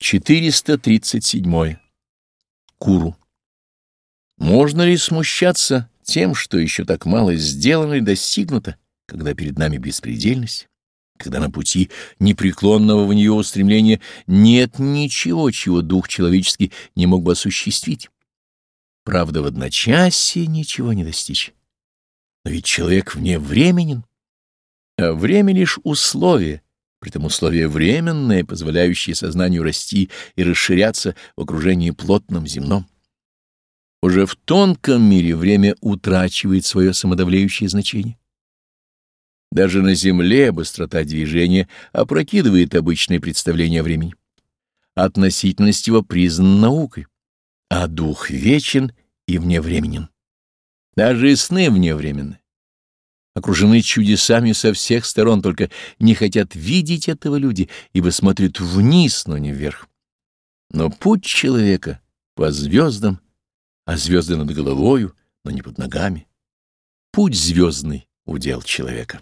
437. Куру. Можно ли смущаться тем, что еще так мало сделано и достигнуто, когда перед нами беспредельность, когда на пути непреклонного в нее устремления нет ничего, чего дух человеческий не мог бы осуществить? Правда, в одночасье ничего не достичь. Но ведь человек вне временен, а время лишь условие — притом условие временное, позволяющее сознанию расти и расширяться в окружении плотном земном. Уже в тонком мире время утрачивает свое самодавляющее значение. Даже на Земле быстрота движения опрокидывает обычное представление о времени. Относительность его признана наукой, а дух вечен и вневременен. Даже и сны вневременны окружены чудесами со всех сторон, только не хотят видеть этого люди, ибо смотрят вниз, но не вверх. Но путь человека по звездам, а звезды над головою, но не под ногами. Путь звездный — удел человека.